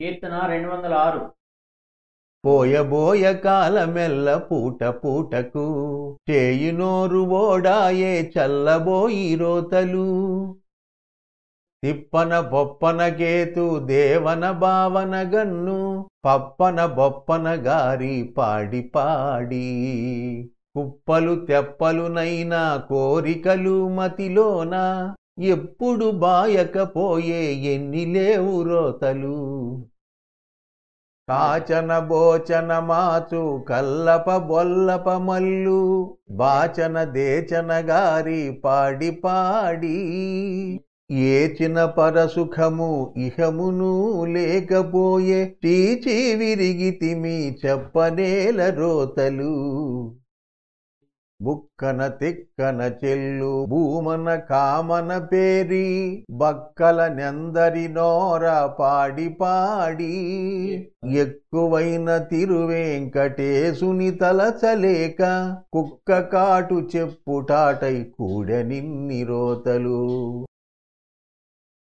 కీర్తన రెండు వందల ఆరు. పోయబోయ కాలమెల్ల పూట పూటకు చేయి నోరు ఓడాయే చల్లబోయి రోతలు. తిప్పన బొప్పన కేతు దేవన భావన గన్ను పప్పన బొప్పన గారి పాడి పాడి. కుప్పలు తెప్పలునైనా కోరికలు మతిలోన ఎప్పుడు బాయకపోయే ఎన్ని లేవు రోతలు. కాచన బోచన మాచు కల్లప బొల్లప మల్లు బాచన దేచన గారి పాడి పాడి. ఏచిన పరసుఖము ఇహమును లేకపోయే టీచి విరిగితిమి చెప్పనేల రోతలు. బుక్కన తిక్కన చెల్లు భూమన కామన పేరి బక్కల నెందరి నోర పాడి పాడి. ఎక్కువైన తిరువేంకటేశుని తలచలేక కుక్క కాటు చెప్పుటాటై కూడెనిన్ని రోతలు.